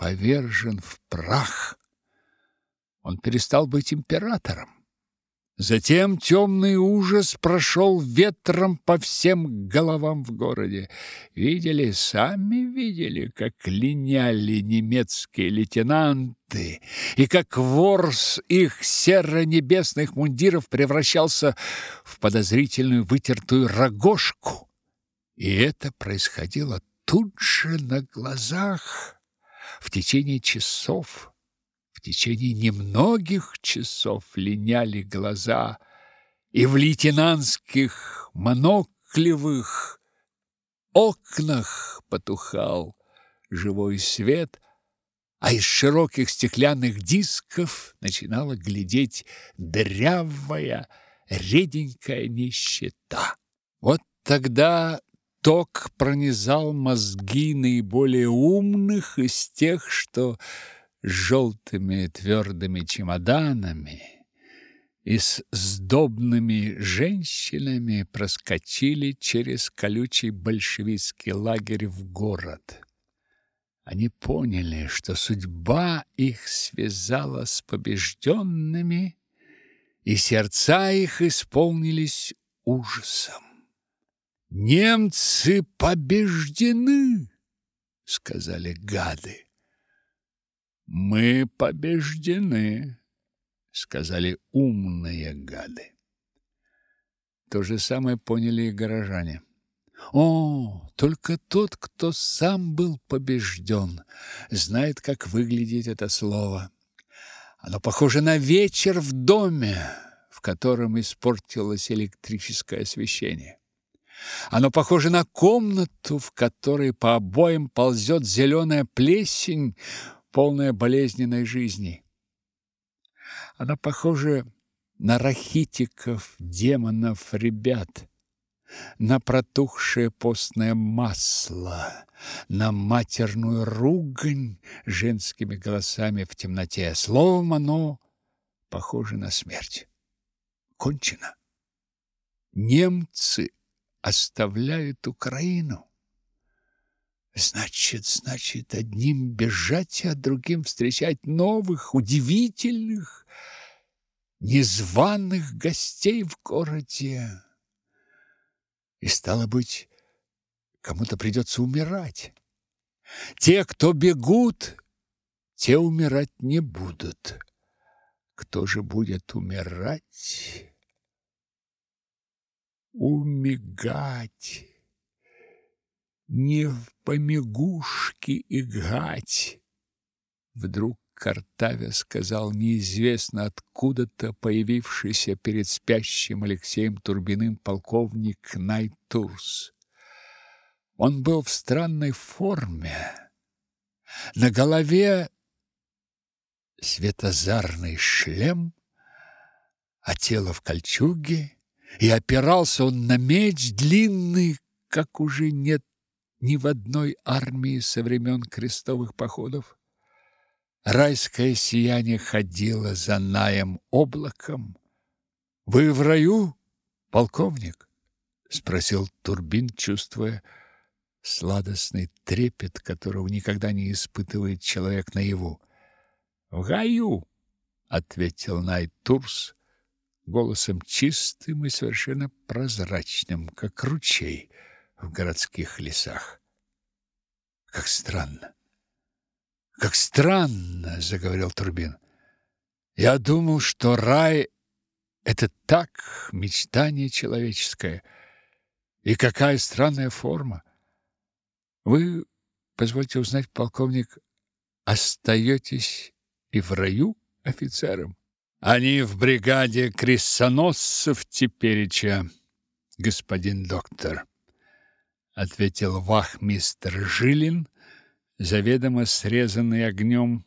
повержен в прах. Он перестал быть императором. Затем темный ужас прошел ветром по всем головам в городе. Видели, сами видели, как линяли немецкие лейтенанты, и как вор с их серо-небесных мундиров превращался в подозрительную вытертую рогожку. И это происходило тут же на глазах в течение часов. В течение немногих часов линяли глаза, и в лейтенантских моноклевых окнах потухал живой свет, а из широких стеклянных дисков начинала глядеть дрявая, реденькая нищета. Вот тогда ток пронизал мозги наиболее умных из тех, что желтыми твердыми чемоданами и с сдобными женщинами проскочили через колючий большевистский лагерь в город. Они поняли, что судьба их связала с побежденными, и сердца их исполнились ужасом. «Немцы побеждены!» — сказали гады. Мы побеждены, сказали умные гады. То же самое поняли и горожане. О, только тот, кто сам был побежден, знает, как выглядит это слово. Оно похоже на вечер в доме, в котором испортилось электрическое освещение. Оно похоже на комнату, в которой по обоям ползет зеленая плесень, полная болезненной жизни. Она похожа на рахитиков, демонов, ребят, на протухшее постное масло, на матерную ругань женскими голосами в темноте. Словом, оно похоже на смерть. Кончено. Немцы оставляют Украину. Значит, значит, одним бежать, а другим встречать новых, удивительных, незваных гостей в городе. И стало быть, кому-то придется умирать. Те, кто бегут, те умирать не будут. Кто же будет умирать? Умигать не в помягушки играть. Вдруг Картавя сказал неизвестно откуда-то появившийся перед спящим Алексеем Турбиным полковник Найтурс. Он был в странной форме. На голове светозарный шлем, а тело в кольчуге, и опирался он на меч длинный, как уже нет ни в одной армии со времен крестовых походов. Райское сияние ходило за наем облаком. Вы в раю, полковник? спросил Турбин, чувствуя сладостный трепет, которого никогда не испытывает человек наяву. В раю, ответил Найтурс голосом чистым и совершенно прозрачным, как ручей в городских лесах. Как странно. Как странно, заговорил Турбин. Я думал, что рай это так мечтание человеческое. И какая странная форма. Вы, позвольте узнать, полковник, остаетесь и в раю офицером? Они в бригаде крестоносцев тепереча, господин доктор ответил вахмистр Жилин, заведомо срезанный огнем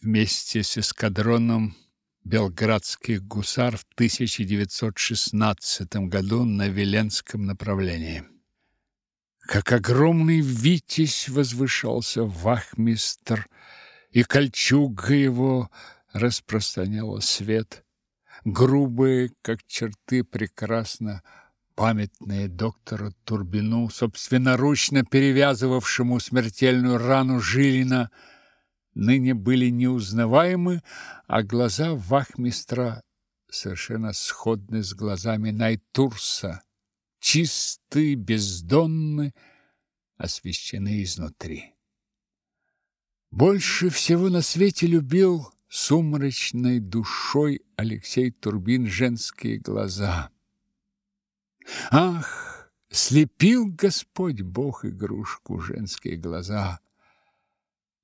вместе с эскадроном белградских гусар в 1916 году на Веленском направлении. Как огромный витязь возвышался вахмистр, и кольчуга его распространяла свет. Грубые, как черты, прекрасно памятные доктору Турбину, собственноручно перевязывавшему смертельную рану Жилина, ныне были неузнаваемы, а глаза вахмистра совершенно сходны с глазами Найтурса, чисты, бездонны, освещены изнутри. Больше всего на свете любил сумрачной душой Алексей Турбин женские глаза. Ах, слепил Господь Бог игрушку женские глаза.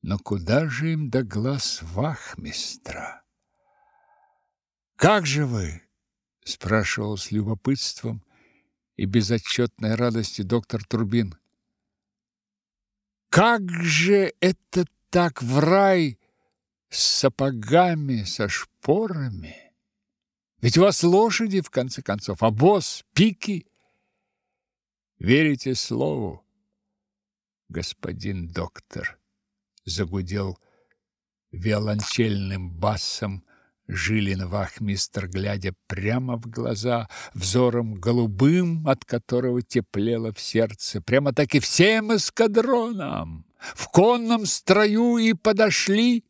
Но куда же им до глаз вахмистра? Как же вы? спрашивал с любопытством и безотчетной радостью доктор Турбин. Как же это так в рай с сапогами, со шпорами? Ведь у вас лошади, в конце концов, а босс — пики. Верите слову, господин доктор? Загудел виолончельным басом Жилин вахмистр, глядя прямо в глаза, взором голубым, от которого теплело в сердце, прямо так и всем эскадронам, в конном строю и подошли.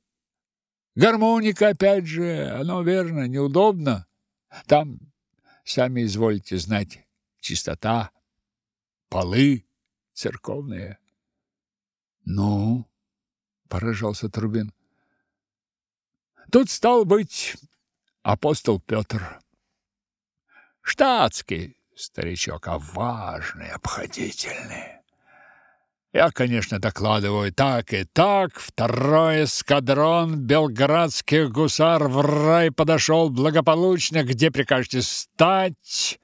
Гармоника, опять же, оно верно, неудобно. Там, сами извольте знать, чистота, полы церковные. Ну, поражался Трубин. Тут стал быть апостол Петр. Штатский старичок, а важный, обходительный. Я, конечно, докладываю так и так. Второй эскадрон белградских гусар в рай подошел благополучно. Где прикажете стать?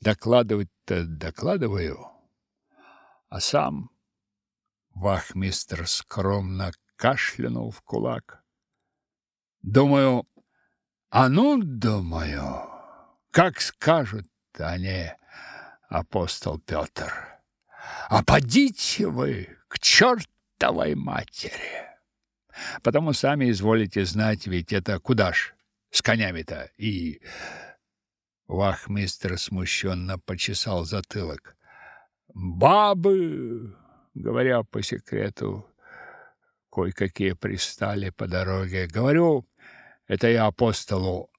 Докладывать-то докладываю. А сам вахмистр скромно кашлянул в кулак. Думаю, а ну, думаю, как скажут они, апостол Петр. А подите вы к чертовой матери. Потому сами изволите знать, ведь это куда ж с конями-то. И вахмистр смущенно почесал затылок. Бабы, говоря по секрету, кое-какие пристали по дороге. Говорю, это я апостолу,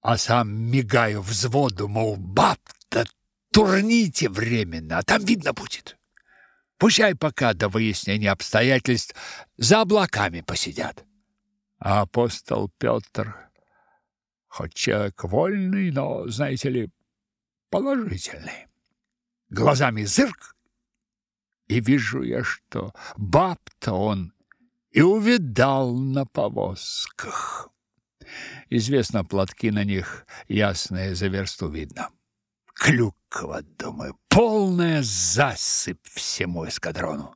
а сам мигаю взводу, мол, баб-то турните временно, а там видно будет. Пущай пока до выяснения обстоятельств за облаками посидят. А апостол Петр, хоть человек вольный, но, знаете ли, положительный. Глазами зырк, и вижу я, что баб-то он и увидал на повозках. Известно, платки на них ясные за версту видно. Клюкова, думаю, полная засыпь всему эскадрону.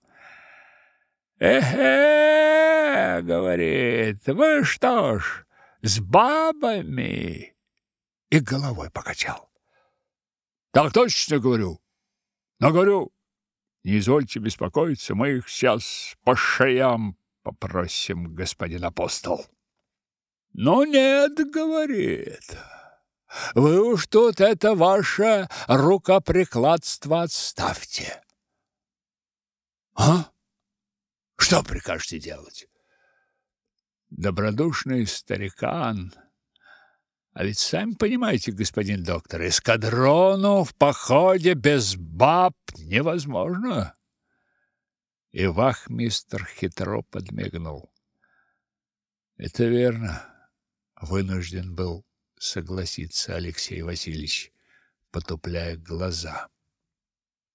«Эхе!» — говорит. «Вы что ж, с бабами?» И головой покачал. «Так точно говорю. Но говорю, не извольте беспокоиться, мы их сейчас по шеям попросим, господин апостол». «Ну нет, — говорит, — вы уж тут это ваше рукоприкладство отставьте. А? Что прикажете делать? Добродушный старикан. А ведь сами понимаете, господин доктор, эскадрону в походе без баб невозможно. И вахмистр хитро подмигнул. Это верно. Вынужден был согласится Алексей Васильевич, потупляя глаза.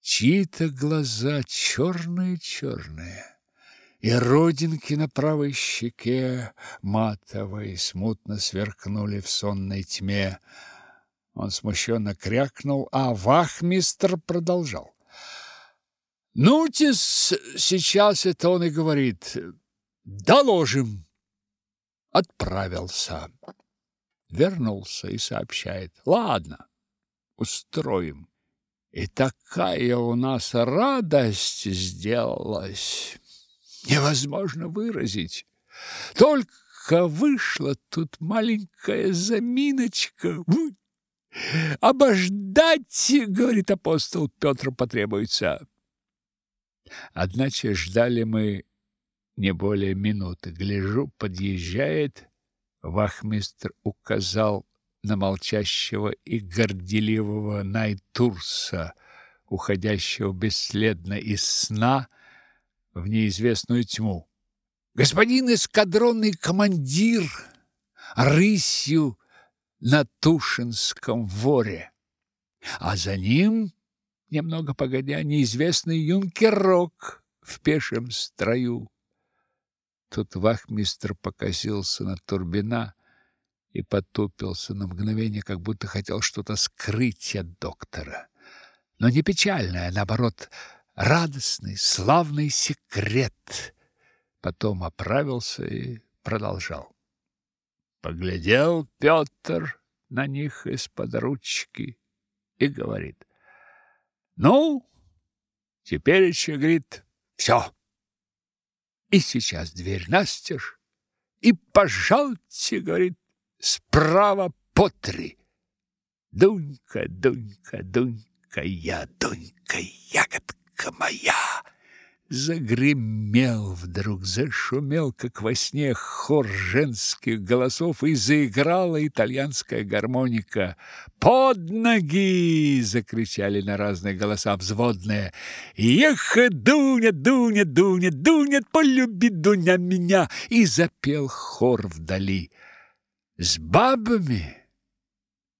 Чьи-то глаза черные-черные, и родинки на правой щеке матовой смутно сверкнули в сонной тьме. Он смущенно крякнул, а вахмистр продолжал. «Ну-тис, сейчас это он и говорит. Доложим!» Отправился вернулся и сообщает. Ладно, устроим. И такая у нас радость сделалась, невозможно выразить. Только вышла тут маленькая заминочка. Обождать, говорит апостол Петр, потребуется. Одначе ждали мы не более минуты. Гляжу, подъезжает, вахмистр указал на молчащего и горделивого Найтурса, уходящего бесследно из сна в неизвестную тьму. Господин эскадронный командир рысью на Тушинском воре, а за ним, немного погодя, неизвестный юнкерок в пешем строю. Тут вахмистр покосился на Турбина и потупился на мгновение, как будто хотел что-то скрыть от доктора. Но не печальное, а наоборот, радостный, славный секрет. Потом оправился и продолжал. Поглядел Петр на них из-под ручки и говорит: "Ну, теперь еще, говорит, все. И сейчас дверь настежь, и пожалуйте, говорит, справа по три. Дунька, Дунька, Дунька, я, Дунька, ягодка моя!" Загремел вдруг, зашумел, как во сне, хор женских голосов, и заиграла итальянская гармоника. «Под ноги!» — закричали на разные голоса взводные. «Эх, Дуня, Дуня, Дуня, Дуня, полюби, Дуня, меня!» И запел хор вдали. «С бабами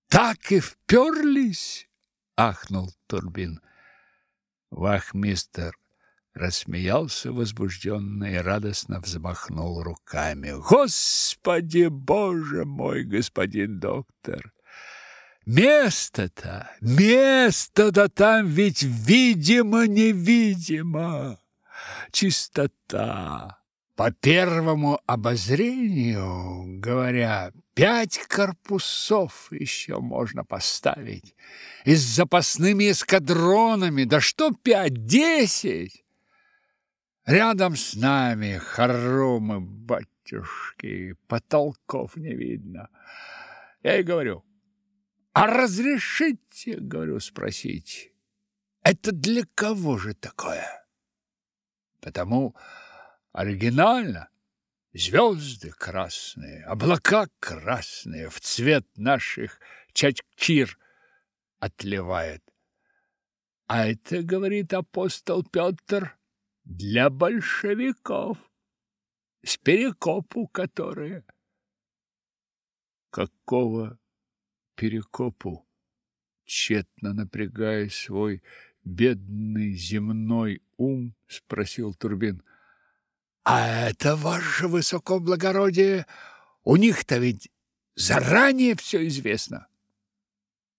так и вперлись!» — ахнул Турбин. Вахмистер рассмеялся возбужденно и радостно взмахнул руками. Господи Боже мой, господин доктор! Место-то, место-то там ведь видимо-невидимо. Чистота. По первому обозрению, говоря, пять корпусов еще можно поставить. И с запасными эскадронами, да что пять, десять! Рядом с нами хоромы, батюшки, потолков не видно. Я и говорю, а разрешите, говорю, спросить, это для кого же такое? Потому оригинально. Звезды красные, облака красные, в цвет наших чачкир отливает. А это, говорит апостол Петр, для большевиков, с перекопу которые. Какого перекопу? Тщетно напрягая свой бедный земной ум, спросил Турбин. А это ваше высокоблагородие, у них-то ведь заранее все известно.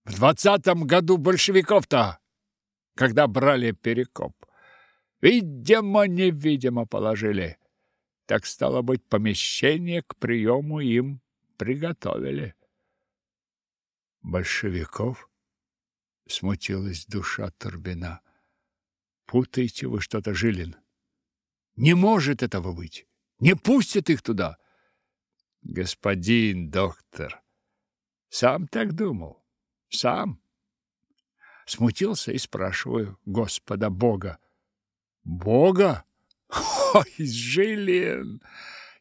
В двадцатом году большевиков-то, когда брали Перекоп, Видимо-невидимо положили. Так, стало быть, помещение к приему им приготовили. Большевиков? Смутилась душа Турбина. Путаете вы что-то, Жилин. Не может этого быть. Не пустят их туда. Господин доктор, сам так думал. Сам. Смутился и спрашиваю Господа Бога. Бога? Ой, Жилин!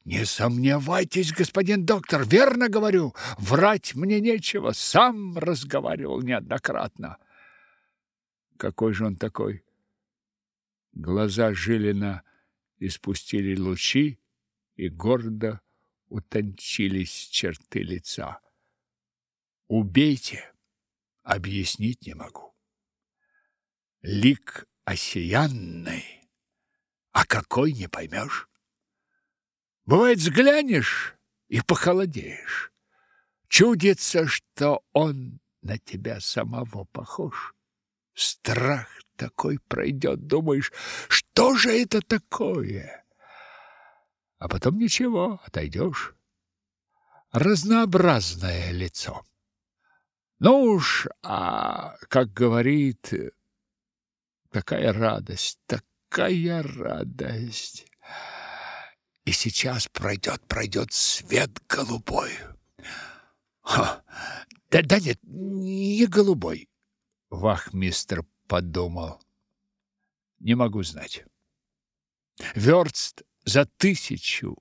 Не сомневайтесь, господин доктор, верно говорю. Врать мне нечего, сам разговаривал неоднократно. Какой же он такой? Глаза Жилина испустили лучи и гордо утончились черты лица. Убейте, объяснить не могу. Лик осиянный, а какой не поймешь. Бывает, взглянешь и похолодеешь. Чудится, что он на тебя самого похож. Страх такой пройдет, думаешь, что же это такое? А потом ничего, отойдешь. Разнообразное лицо. Ну уж, а, как говорит Какая радость, такая радость! И сейчас пройдет, пройдет свет голубой. Ха! Да, да нет, не голубой. Вахмистр подумал. Не могу знать. Верст за тысячу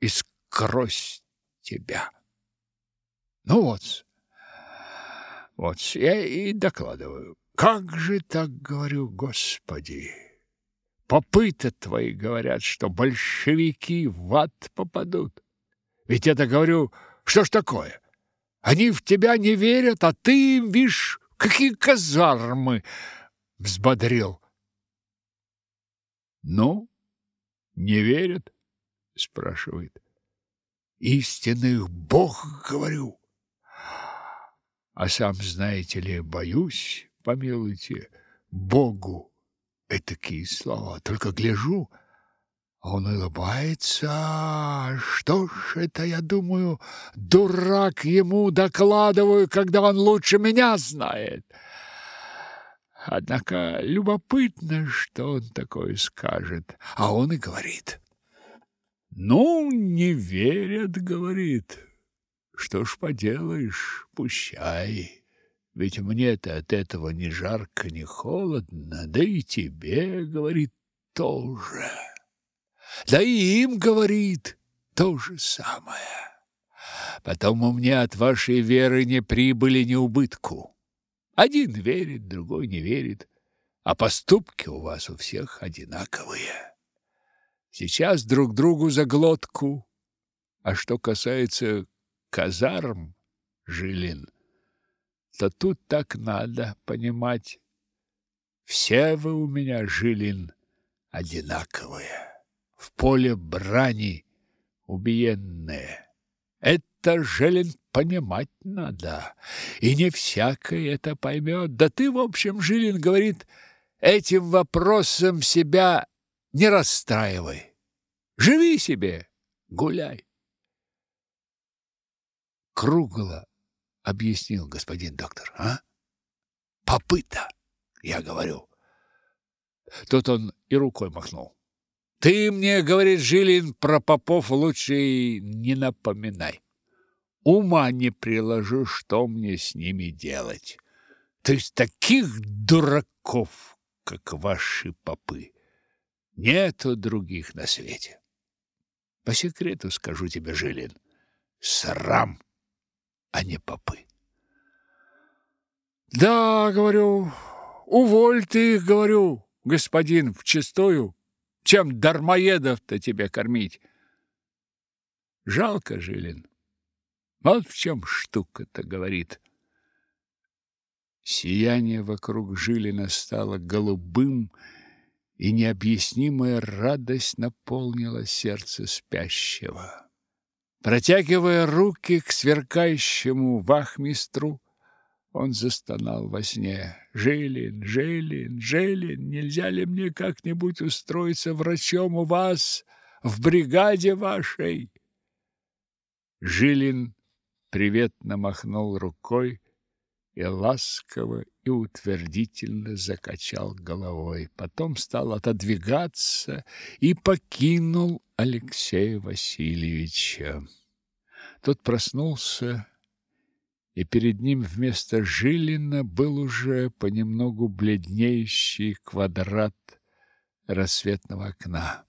и тебя. Ну вот, вот я и докладываю. Как же так говорю, Господи? Попыты твои говорят, что большевики в ад попадут. Ведь это говорю, что ж такое? Они в тебя не верят, а ты им, видишь, какие казармы взбодрил. Ну, не верят? спрашивает. Истинных Бог, говорю. А сам, знаете ли, боюсь, помилуйте, Богу этакие слова. Только гляжу, а он улыбается. Что ж это, я думаю, дурак ему докладываю, когда он лучше меня знает. Однако любопытно, что он такое скажет. А он и говорит. Ну, не верят, говорит. Что ж поделаешь, пущай. Ведь мне-то от этого ни жарко, ни холодно, да и тебе, говорит, тоже. Да и им, говорит, то же самое. Потому мне от вашей веры ни прибыли, ни убытку. Один верит, другой не верит, а поступки у вас у всех одинаковые. Сейчас друг другу за глотку. А что касается казарм, Жилин, то тут так надо понимать. Все вы у меня, Жилин, одинаковые. В поле брани убиенные. Это, Жилин, понимать надо. И не всякий это поймет. Да ты, в общем, Жилин говорит, этим вопросом себя не расстраивай. Живи себе, гуляй. Кругло объяснил господин доктор, а? Попыта, я говорю. Тут он и рукой махнул. Ты мне, говорит Жилин, про попов лучше не напоминай. Ума не приложу, что мне с ними делать. То есть таких дураков, как ваши попы, нету других на свете. По секрету скажу тебе, Жилин, срам, а не попы. Да, говорю, уволь ты их, говорю, господин, вчистую, чем дармоедов-то тебе кормить. Жалко, Жилин. Вот в чем штука-то, говорит. Сияние вокруг Жилина стало голубым, и необъяснимая радость наполнила сердце спящего. Протягивая руки к сверкающему вахмистру, он застонал во сне. «Жилин, Жилин, Жилин, нельзя ли мне как-нибудь устроиться врачом у вас, в бригаде вашей?» Жилин приветно махнул рукой и ласково и утвердительно закачал головой. Потом стал отодвигаться и покинул Алексея Васильевича. Тот проснулся, и перед ним вместо Жилина был уже понемногу бледнеющий квадрат рассветного окна.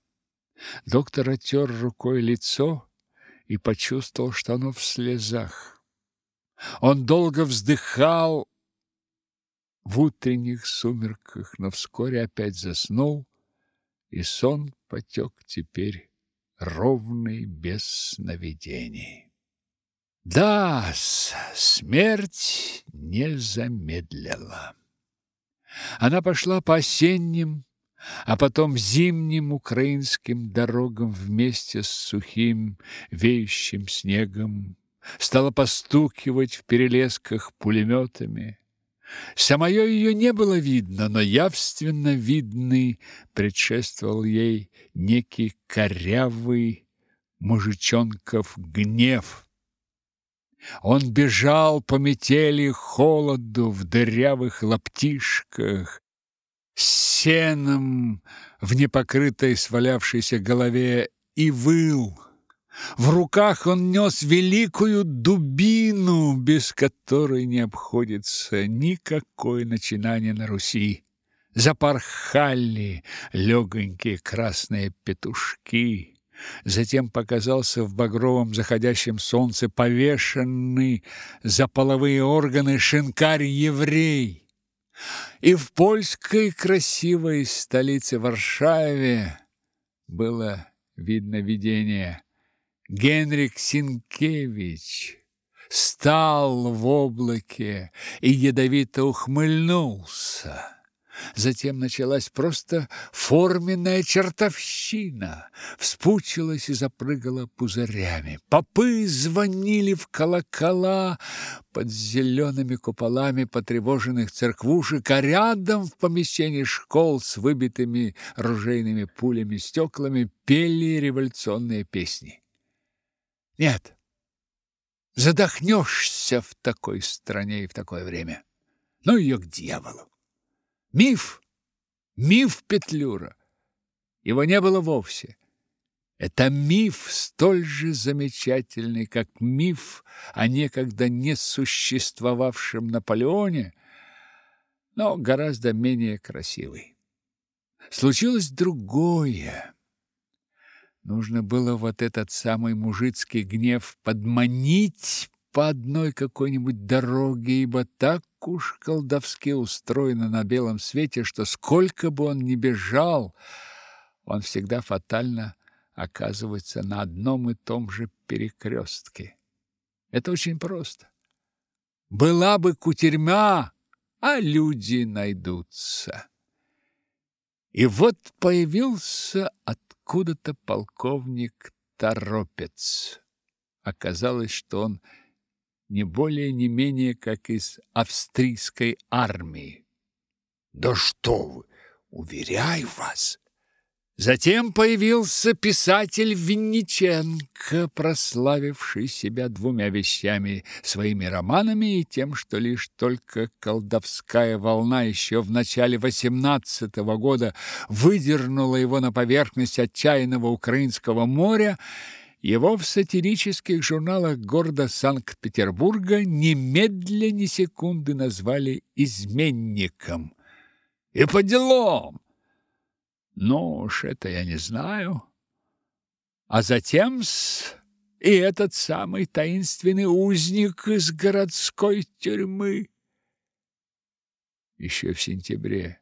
Доктор оттер рукой лицо и почувствовал, что оно в слезах. Он долго вздыхал в утренних сумерках, но вскоре опять заснул, и сон потек теперь ровный, без сновидений. Да, смерть не замедлила. Она пошла по осенним, а потом зимним украинским дорогам вместе с сухим веющим снегом, стала постукивать в перелесках пулеметами. Самое ее не было видно, но явственно видный предшествовал ей некий корявый мужичонков гнев. Он бежал по метели холоду в дырявых лаптишках, с сеном в непокрытой свалявшейся голове и выл, В руках он нес великую дубину, без которой не обходится никакое начинание на Руси. Запорхали легонькие красные петушки. Затем показался в багровом заходящем солнце повешенный за половые органы шинкарь-еврей. И в польской красивой столице Варшаве было видно видение. Генрик Синкевич стал в облаке и ядовито ухмыльнулся. Затем началась просто форменная чертовщина. Вспучилась и запрыгала пузырями. Попы звонили в колокола под зелеными куполами потревоженных церквушек, а рядом в помещении школ с выбитыми ружейными пулями стеклами пели революционные песни. Нет, задохнешься в такой стране и в такое время. Ну ее к дьяволу. Миф, миф Петлюра. Его не было вовсе. Это миф столь же замечательный, как миф о некогда не существовавшем Наполеоне, но гораздо менее красивый. Случилось другое. Нужно было вот этот самый мужицкий гнев подманить по одной какой-нибудь дороге, ибо так уж колдовски устроено на белом свете, что сколько бы он ни бежал, он всегда фатально оказывается на одном и том же перекрестке. Это очень просто. Была бы кутерьма, а люди найдутся. И вот появился откуда-то полковник Торопец. Оказалось, что он не более не менее как из австрийской армии. Да что вы, уверяю вас. Затем появился писатель Винниченко, прославивший себя двумя вещами: своими романами и тем, что лишь только колдовская волна еще в начале восемнадцатого года выдернула его на поверхность отчаянного украинского моря его в сатирических журналах города Санкт-Петербурга немедля ни секунды назвали изменником. И по делам. Ну уж это я не знаю. А затем и этот самый таинственный узник из городской тюрьмы. Еще в сентябре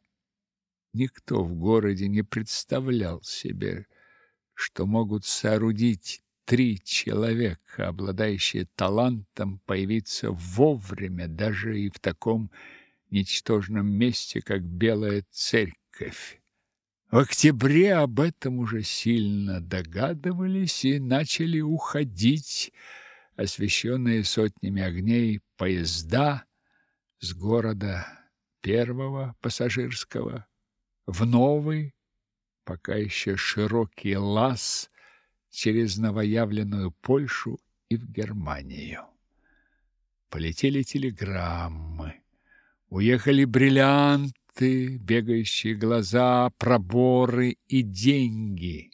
никто в городе не представлял себе, что могут соорудить три человека, обладающие талантом появиться вовремя, даже и в таком ничтожном месте, как Белая Церковь. В октябре об этом уже сильно догадывались и начали уходить, освещенные сотнями огней, поезда с города первого пассажирского в новый, пока еще широкий лаз через новоявленную Польшу и в Германию. Полетели телеграммы, уехали бриллианты, бегающие глаза, проборы и деньги.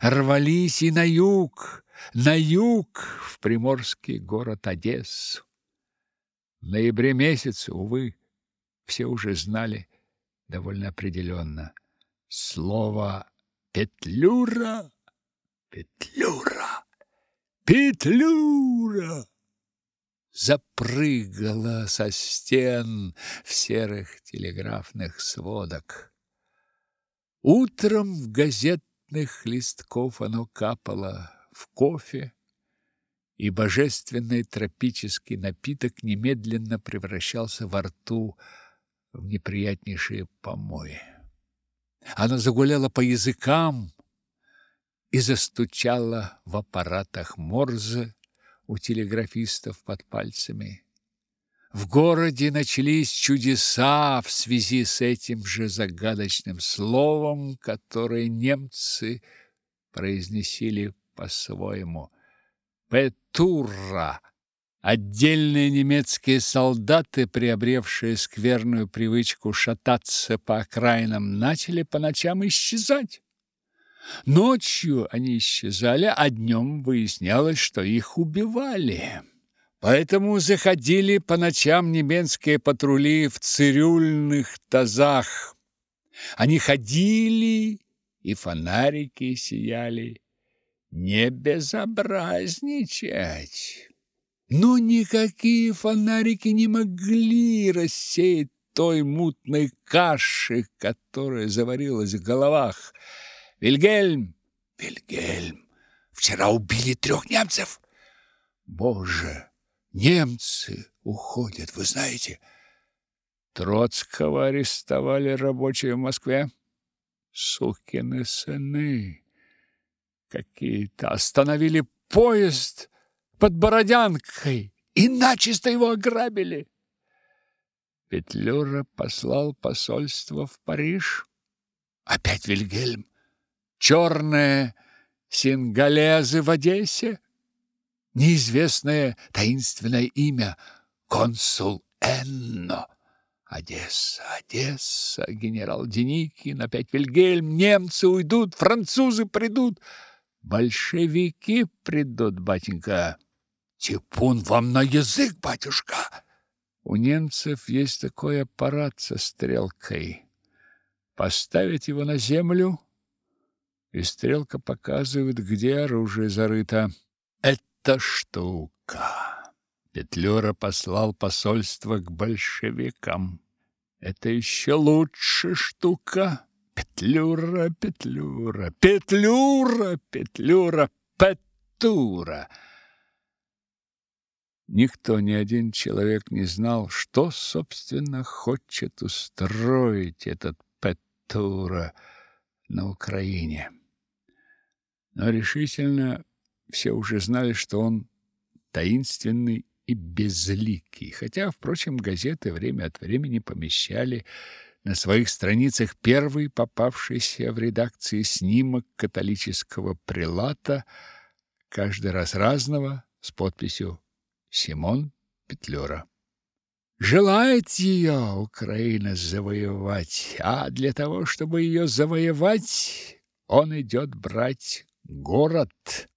Рвались и на юг, на юг, в приморский город Одессу. В ноябре месяце, увы, все уже знали довольно определенно. Слово «петлюра» Петлюра! Петлюра! Запрыгала со стен в серых телеграфных сводок. Утром в газетных листков оно капало в кофе, и божественный тропический напиток немедленно превращался во рту в неприятнейшие помои. Оно загуляло по языкам, и застучала в аппаратах Морзе у телеграфистов под пальцами. В городе начались чудеса в связи с этим же загадочным словом, которое немцы произнесили по-своему. Петура. Отдельные немецкие солдаты, приобревшие скверную привычку шататься по окраинам, начали по ночам исчезать. Ночью они исчезали, а днем выяснялось, что их убивали. Поэтому заходили по ночам немецкие патрули в цирюльных тазах. Они ходили, и фонарики сияли. Не безобразничать. Но никакие фонарики не могли рассеять той мутной каши, которая заварилась в головах. Вильгельм! Вильгельм! Вчера убили трех немцев! Боже! Немцы уходят, вы знаете. Троцкого арестовали рабочие в Москве. Сукины сыны какие-то остановили поезд под Бородянкой и начисто его ограбили. Петлюра послал посольство в Париж. Опять Вильгельм. Черные сингалезы в Одессе неизвестное таинственное имя консул Энно. Одесса, Одесса, генерал Деникин, опять Вильгельм, немцы уйдут, французы придут, большевики придут, батенька. Типун вам на язык, батюшка. У немцев есть такой аппарат со стрелкой. Поставить его на землю, и стрелка показывает, где оружие зарыто. Это штука. Петлюра послал посольство к большевикам. Это еще лучше штука. Петлюра, Петлюра, Петлюра, Петлюра, Петура. Никто, ни один человек не знал, что, собственно, хочет устроить этот Петура на Украине. Но решительно все уже знали, что он таинственный и безликий, хотя, впрочем, газеты время от времени помещали на своих страницах первый попавшийся в редакции снимок католического прелата, каждый раз разного, с подписью «Симон Петлюра». Желает ее Украина завоевать, а для того, чтобы ее завоевать, он идет брать город